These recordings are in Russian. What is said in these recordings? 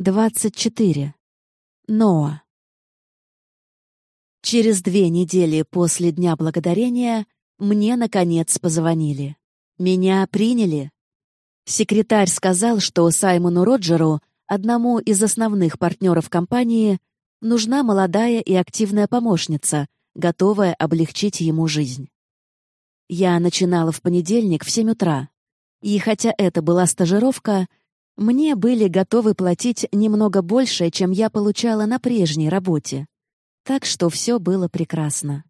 24. Ноа. Через две недели после Дня Благодарения мне, наконец, позвонили. Меня приняли. Секретарь сказал, что Саймону Роджеру, одному из основных партнеров компании, нужна молодая и активная помощница, готовая облегчить ему жизнь. Я начинала в понедельник в 7 утра. И хотя это была стажировка, мне были готовы платить немного больше, чем я получала на прежней работе. Так что все было прекрасно.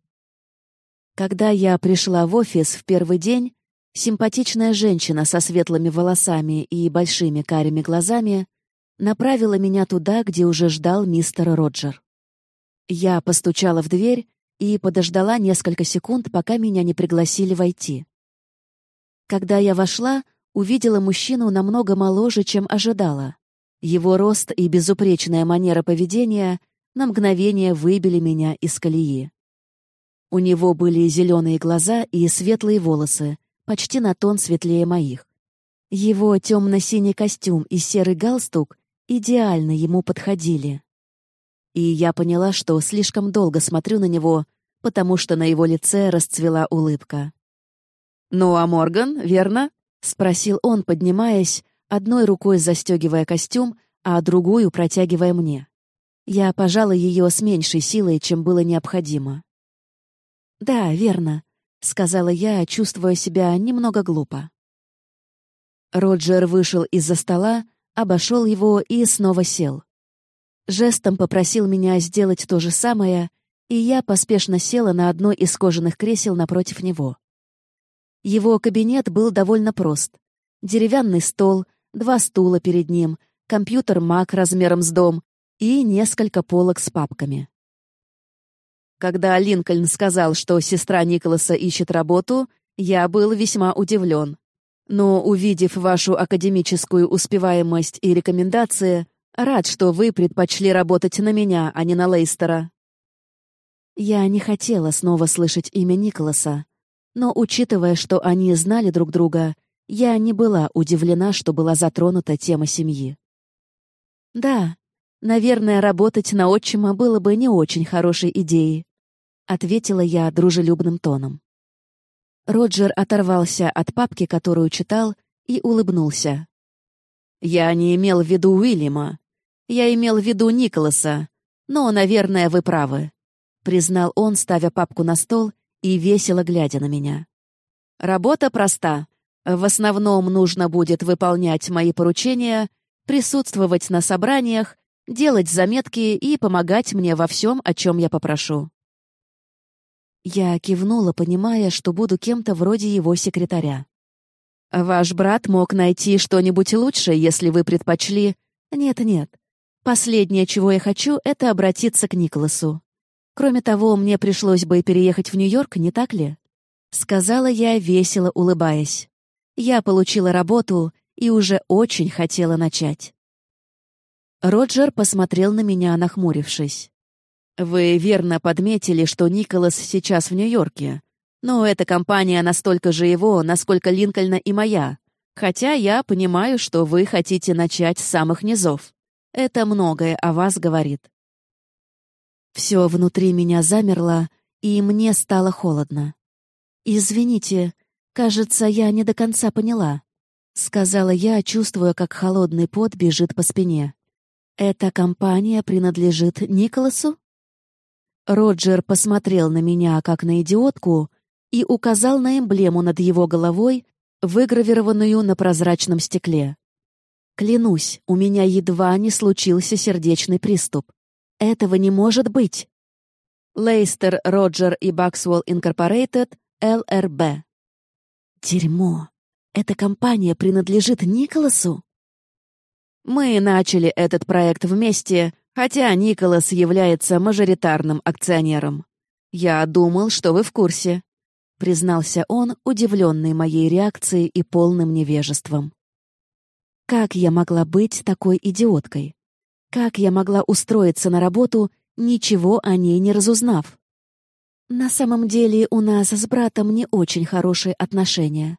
Когда я пришла в офис в первый день, симпатичная женщина со светлыми волосами и большими карими глазами направила меня туда, где уже ждал мистер Роджер. Я постучала в дверь и подождала несколько секунд, пока меня не пригласили войти. Когда я вошла, увидела мужчину намного моложе, чем ожидала. Его рост и безупречная манера поведения на мгновение выбили меня из колеи. У него были зеленые глаза и светлые волосы, почти на тон светлее моих. Его темно-синий костюм и серый галстук идеально ему подходили. И я поняла, что слишком долго смотрю на него, потому что на его лице расцвела улыбка. «Ну а Морган, верно?» — спросил он, поднимаясь, одной рукой застегивая костюм, а другую протягивая мне. Я пожала ее с меньшей силой, чем было необходимо. «Да, верно», — сказала я, чувствуя себя немного глупо. Роджер вышел из-за стола, обошел его и снова сел. Жестом попросил меня сделать то же самое, и я поспешно села на одно из кожаных кресел напротив него. Его кабинет был довольно прост. Деревянный стол, два стула перед ним, компьютер Mac размером с дом и несколько полок с папками. Когда Линкольн сказал, что сестра Николаса ищет работу, я был весьма удивлен. Но, увидев вашу академическую успеваемость и рекомендации, рад, что вы предпочли работать на меня, а не на Лейстера. Я не хотела снова слышать имя Николаса, но, учитывая, что они знали друг друга, я не была удивлена, что была затронута тема семьи. «Да, наверное, работать на отчима было бы не очень хорошей идеей», ответила я дружелюбным тоном. Роджер оторвался от папки, которую читал, и улыбнулся. «Я не имел в виду Уильяма. Я имел в виду Николаса. Но, наверное, вы правы», — признал он, ставя папку на стол и весело глядя на меня. «Работа проста. В основном нужно будет выполнять мои поручения, присутствовать на собраниях, делать заметки и помогать мне во всем, о чем я попрошу». Я кивнула, понимая, что буду кем-то вроде его секретаря. «Ваш брат мог найти что-нибудь лучше, если вы предпочли...» «Нет-нет. Последнее, чего я хочу, это обратиться к Николасу. Кроме того, мне пришлось бы переехать в Нью-Йорк, не так ли? Сказала я, весело улыбаясь. Я получила работу и уже очень хотела начать. Роджер посмотрел на меня, нахмурившись. «Вы верно подметили, что Николас сейчас в Нью-Йорке. Но эта компания настолько же его, насколько Линкольна и моя. Хотя я понимаю, что вы хотите начать с самых низов. Это многое о вас говорит. Все внутри меня замерло, и мне стало холодно. «Извините, кажется, я не до конца поняла», — сказала я, чувствуя, как холодный пот бежит по спине. «Эта компания принадлежит Николасу?» Роджер посмотрел на меня, как на идиотку, и указал на эмблему над его головой, выгравированную на прозрачном стекле. Клянусь, у меня едва не случился сердечный приступ. Этого не может быть. Лейстер, Роджер и Баксвелл Инкорпорейтед, ЛРБ. Дерьмо. Эта компания принадлежит Николасу? Мы начали этот проект вместе, хотя Николас является мажоритарным акционером. Я думал, что вы в курсе, признался он, удивленный моей реакцией и полным невежеством. Как я могла быть такой идиоткой? Как я могла устроиться на работу, ничего о ней не разузнав? На самом деле у нас с братом не очень хорошие отношения.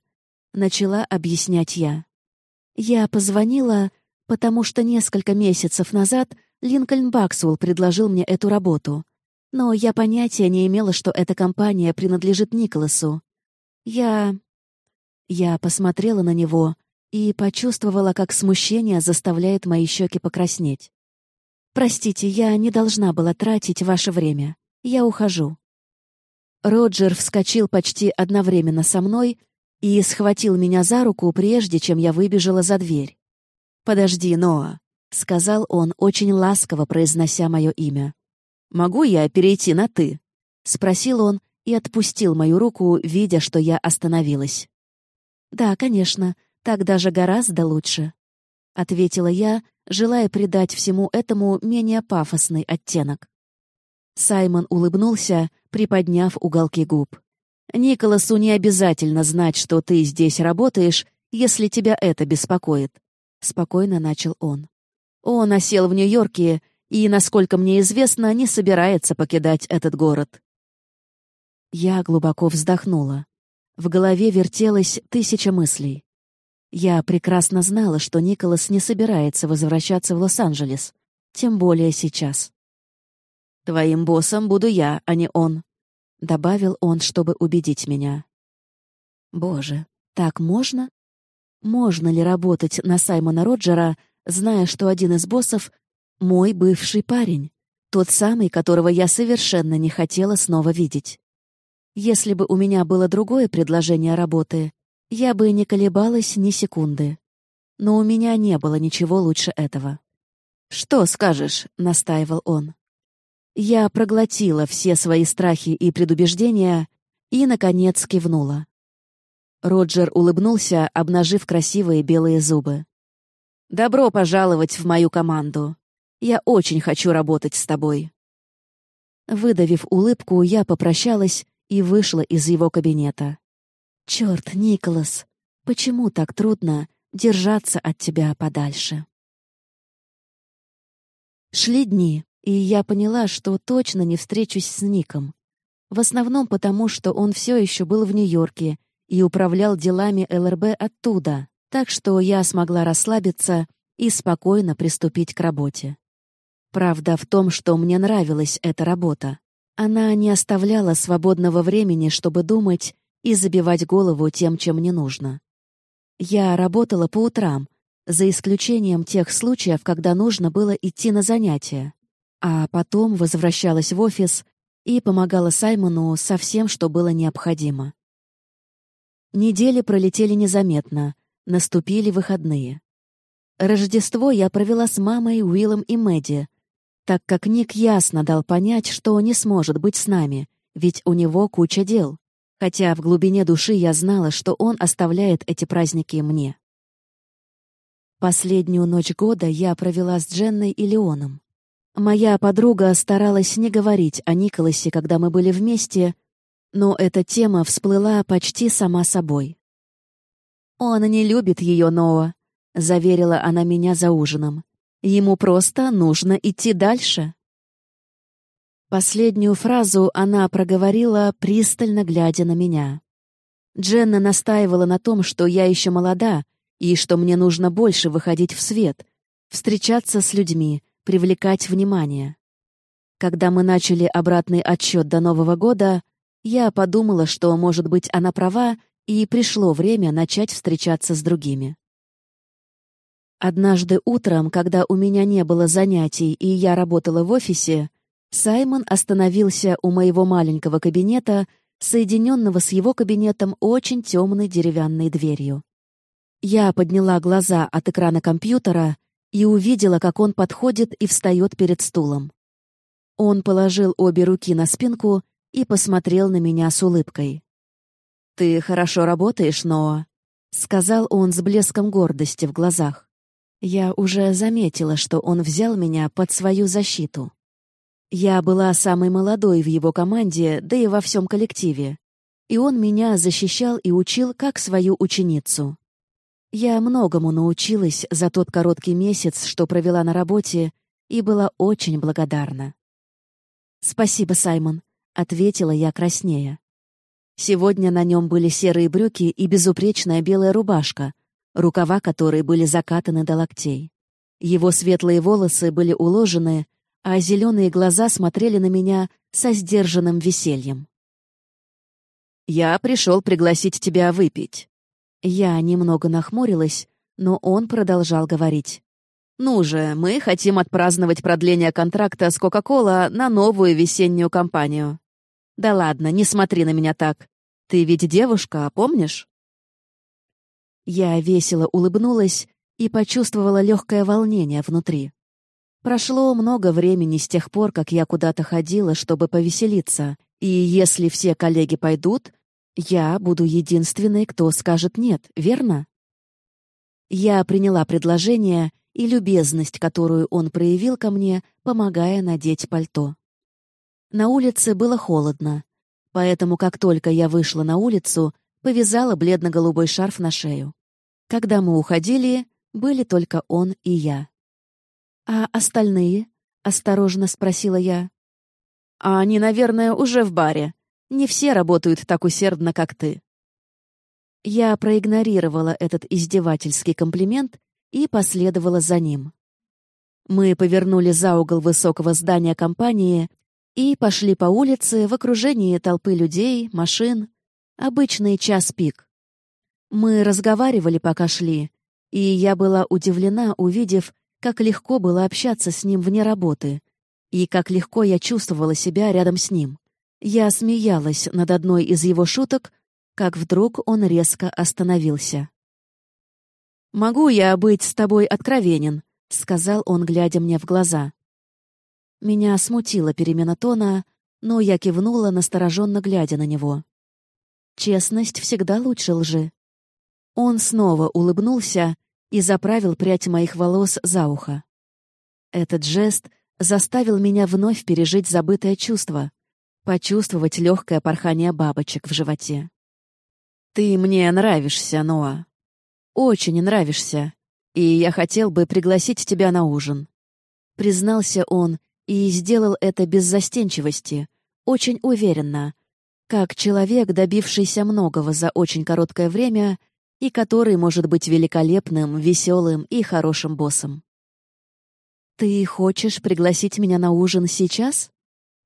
Начала объяснять я. Я позвонила, потому что несколько месяцев назад Линкольн Баксвелл предложил мне эту работу. Но я понятия не имела, что эта компания принадлежит Николасу. Я... Я посмотрела на него и почувствовала, как смущение заставляет мои щеки покраснеть. «Простите, я не должна была тратить ваше время. Я ухожу». Роджер вскочил почти одновременно со мной и схватил меня за руку, прежде чем я выбежала за дверь. «Подожди, Ноа», — сказал он, очень ласково произнося мое имя. «Могу я перейти на «ты»?» — спросил он и отпустил мою руку, видя, что я остановилась. «Да, конечно, так даже гораздо лучше», — ответила я, желая придать всему этому менее пафосный оттенок. Саймон улыбнулся, приподняв уголки губ. «Николасу не обязательно знать, что ты здесь работаешь, если тебя это беспокоит», — спокойно начал он. «Он осел в Нью-Йорке и, насколько мне известно, не собирается покидать этот город». Я глубоко вздохнула. В голове вертелось тысяча мыслей. Я прекрасно знала, что Николас не собирается возвращаться в Лос-Анджелес, тем более сейчас. «Твоим боссом буду я, а не он», — добавил он, чтобы убедить меня. «Боже, так можно? Можно ли работать на Саймона Роджера, зная, что один из боссов — мой бывший парень, тот самый, которого я совершенно не хотела снова видеть? Если бы у меня было другое предложение работы, я бы не колебалась ни секунды. Но у меня не было ничего лучше этого. «Что скажешь?» — настаивал он. Я проглотила все свои страхи и предубеждения и, наконец, кивнула. Роджер улыбнулся, обнажив красивые белые зубы. «Добро пожаловать в мою команду. Я очень хочу работать с тобой». Выдавив улыбку, я попрощалась и вышла из его кабинета. «Черт, Николас, почему так трудно держаться от тебя подальше?» Шли дни, и я поняла, что точно не встречусь с Ником. В основном потому, что он все еще был в Нью-Йорке и управлял делами ЛРБ оттуда, так что я смогла расслабиться и спокойно приступить к работе. Правда в том, что мне нравилась эта работа. Она не оставляла свободного времени, чтобы думать и забивать голову тем, чем не нужно. Я работала по утрам, за исключением тех случаев, когда нужно было идти на занятия, а потом возвращалась в офис и помогала Саймону со всем, что было необходимо. Недели пролетели незаметно, наступили выходные. Рождество я провела с мамой, Уиллом и Мэдди, так как Ник ясно дал понять, что не сможет быть с нами, ведь у него куча дел, хотя в глубине души я знала, что он оставляет эти праздники мне. Последнюю ночь года я провела с Дженной и Леоном. Моя подруга старалась не говорить о Николасе, когда мы были вместе, но эта тема всплыла почти сама собой. «Он не любит ее, Ноа», — заверила она меня за ужином. «Ему просто нужно идти дальше». Последнюю фразу она проговорила, пристально глядя на меня. Дженна настаивала на том, что я еще молода и что мне нужно больше выходить в свет, встречаться с людьми, привлекать внимание. Когда мы начали обратный отсчет до Нового года, я подумала, что, может быть, она права, и пришло время начать встречаться с другими. Однажды утром, когда у меня не было занятий и я работала в офисе, Саймон остановился у моего маленького кабинета, соединенного с его кабинетом очень темной деревянной дверью. Я подняла глаза от экрана компьютера и увидела, как он подходит и встает перед стулом. Он положил обе руки на спинку и посмотрел на меня с улыбкой. «Ты хорошо работаешь, Ноа», — сказал он с блеском гордости в глазах. Я уже заметила, что он взял меня под свою защиту. Я была самой молодой в его команде, да и во всем коллективе. И он меня защищал и учил как свою ученицу. Я многому научилась за тот короткий месяц, что провела на работе, и была очень благодарна. «Спасибо, Саймон», — ответила я краснея. Сегодня на нем были серые брюки и безупречная белая рубашка, рукава которой были закатаны до локтей. Его светлые волосы были уложены, а зеленые глаза смотрели на меня со сдержанным весельем. «Я пришел пригласить тебя выпить». Я немного нахмурилась, но он продолжал говорить. «Ну же, мы хотим отпраздновать продление контракта с Кока-Кола на новую весеннюю кампанию». «Да ладно, не смотри на меня так. Ты ведь девушка, помнишь?» Я весело улыбнулась и почувствовала легкое волнение внутри. Прошло много времени с тех пор, как я куда-то ходила, чтобы повеселиться, и если все коллеги пойдут, я буду единственной, кто скажет «нет», верно? Я приняла предложение и любезность, которую он проявил ко мне, помогая надеть пальто. На улице было холодно, поэтому как только я вышла на улицу, повязала бледно-голубой шарф на шею. Когда мы уходили, были только он и я. «А остальные?» — осторожно спросила я. «А они, наверное, уже в баре. Не все работают так усердно, как ты». Я проигнорировала этот издевательский комплимент и последовала за ним. Мы повернули за угол высокого здания компании и пошли по улице в окружении толпы людей, машин. Обычный час пик. Мы разговаривали, пока шли, и я была удивлена, увидев, как легко было общаться с ним вне работы, и как легко я чувствовала себя рядом с ним. Я смеялась над одной из его шуток, как вдруг он резко остановился. «Могу я быть с тобой откровенен?» — сказал он, глядя мне в глаза. Меня смутила перемена тона, но я кивнула, настороженно глядя на него. Честность всегда лучше лжи. Он снова улыбнулся и заправил прядь моих волос за ухо. Этот жест заставил меня вновь пережить забытое чувство, почувствовать легкое порхание бабочек в животе. «Ты мне нравишься, Ноа. Очень нравишься, и я хотел бы пригласить тебя на ужин», — признался он и сделал это без застенчивости, очень уверенно, как человек, добившийся многого за очень короткое время и который может быть великолепным, веселым и хорошим боссом. «Ты хочешь пригласить меня на ужин сейчас?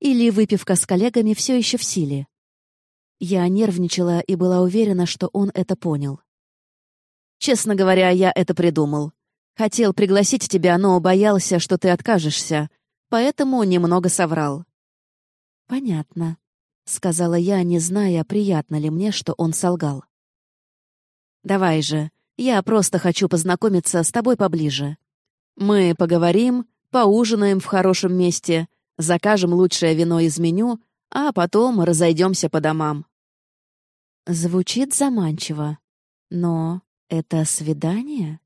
Или выпивка с коллегами все еще в силе?» Я нервничала и была уверена, что он это понял. «Честно говоря, я это придумал. Хотел пригласить тебя, но боялся, что ты откажешься, поэтому немного соврал». «Понятно», — сказала я, не зная, приятно ли мне, что он солгал. Давай же, я просто хочу познакомиться с тобой поближе. Мы поговорим, поужинаем в хорошем месте, закажем лучшее вино из меню, а потом разойдемся по домам». Звучит заманчиво, но это свидание?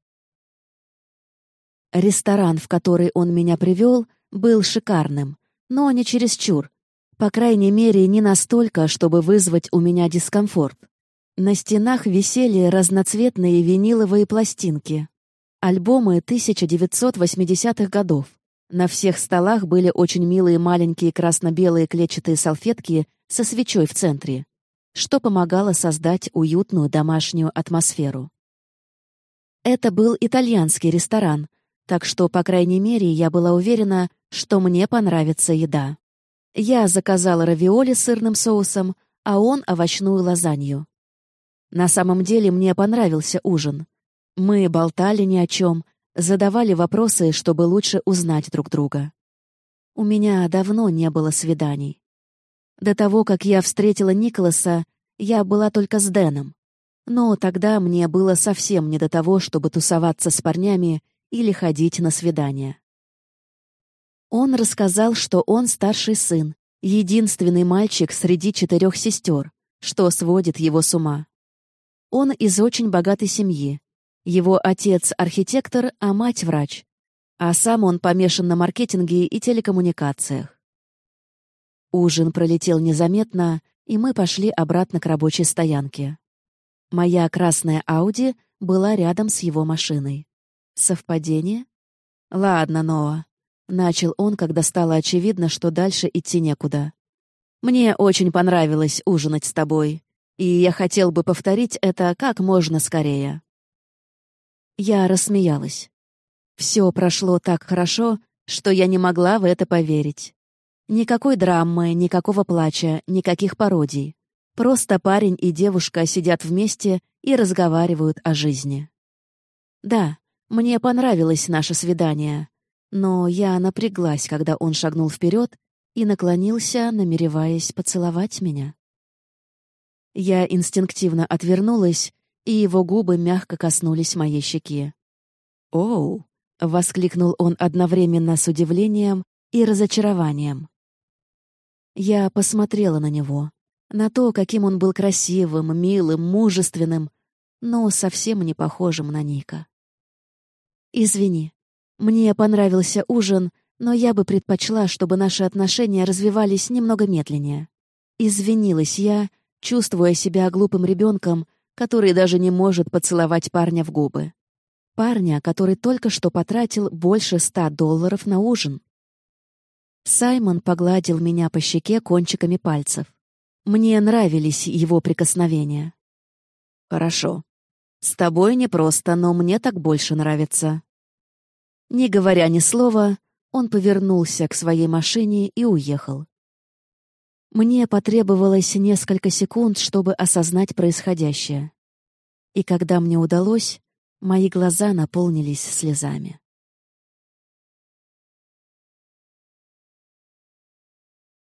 Ресторан, в который он меня привел, был шикарным, но не чересчур. По крайней мере, не настолько, чтобы вызвать у меня дискомфорт. На стенах висели разноцветные виниловые пластинки. Альбомы 1980-х годов. На всех столах были очень милые маленькие красно-белые клетчатые салфетки со свечой в центре, что помогало создать уютную домашнюю атмосферу. Это был итальянский ресторан, так что, по крайней мере, я была уверена, что мне понравится еда. Я заказала равиоли с сырным соусом, а он — овощную лазанью. На самом деле мне понравился ужин. Мы болтали ни о чем, задавали вопросы, чтобы лучше узнать друг друга. У меня давно не было свиданий. До того, как я встретила Николаса, я была только с Дэном. Но тогда мне было совсем не до того, чтобы тусоваться с парнями или ходить на свидания. Он рассказал, что он старший сын, единственный мальчик среди четырех сестер, что сводит его с ума. Он из очень богатой семьи. Его отец — архитектор, а мать — врач. А сам он помешан на маркетинге и телекоммуникациях. Ужин пролетел незаметно, и мы пошли обратно к рабочей стоянке. Моя красная Ауди была рядом с его машиной. Совпадение? Ладно, Ноа. Начал он, когда стало очевидно, что дальше идти некуда. «Мне очень понравилось ужинать с тобой и я хотел бы повторить это как можно скорее. Я рассмеялась. Все прошло так хорошо, что я не могла в это поверить. Никакой драмы, никакого плача, никаких пародий. Просто парень и девушка сидят вместе и разговаривают о жизни. Да, мне понравилось наше свидание, но я напряглась, когда он шагнул вперед и наклонился, намереваясь поцеловать меня. Я инстинктивно отвернулась, и его губы мягко коснулись моей щеки. «Оу!» — воскликнул он одновременно с удивлением и разочарованием. Я посмотрела на него, на то, каким он был красивым, милым, мужественным, но совсем не похожим на Ника. «Извини, мне понравился ужин, но я бы предпочла, чтобы наши отношения развивались немного медленнее. Извинилась я, чувствуя себя глупым ребенком, который даже не может поцеловать парня в губы. Парня, который только что потратил больше ста долларов на ужин. Саймон погладил меня по щеке кончиками пальцев. Мне нравились его прикосновения. «Хорошо. С тобой непросто, но мне так больше нравится». Не говоря ни слова, он повернулся к своей машине и уехал. Мне потребовалось несколько секунд, чтобы осознать происходящее. И когда мне удалось, мои глаза наполнились слезами.